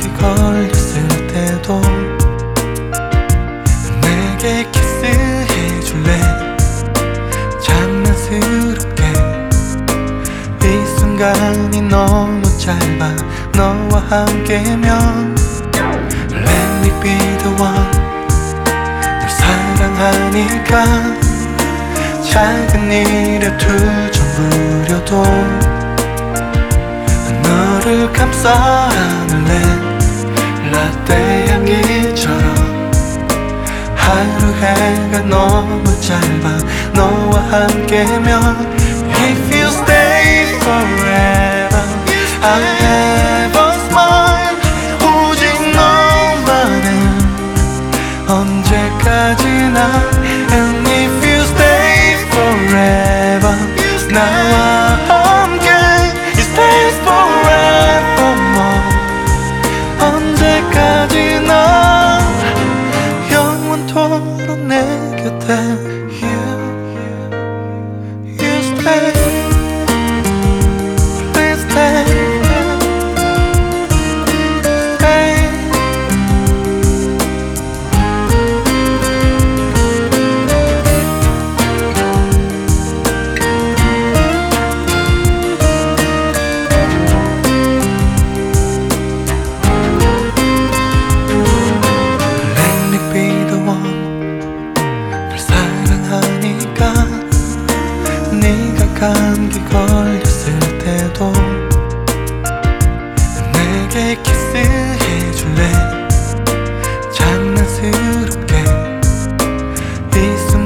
감기 걸렸을 때도 내게 키스해줄래? 장난스럽게 이 순간이 너무 짧아 너와 함께면 Let me be the one 널 사랑하니까 작은 일에 투정 부려도 너를 감싸 라떼 향기처럼 하루 해가 너무 짧아 너와 함께면 If you stay forever. I have a smile 오직 너만은 언제까지나 错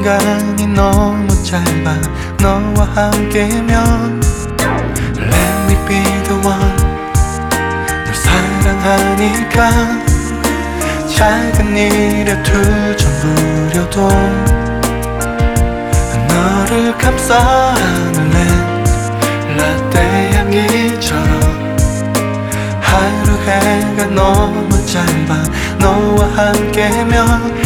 이 순간이 너무 짧아 너와 함께면 Let me be the one 널 사랑하니까 작은 일에 투정 부려도 너를 감싸 안을래 라떼 향기처럼 하루 해가 너무 짧아 너와 함께면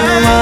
언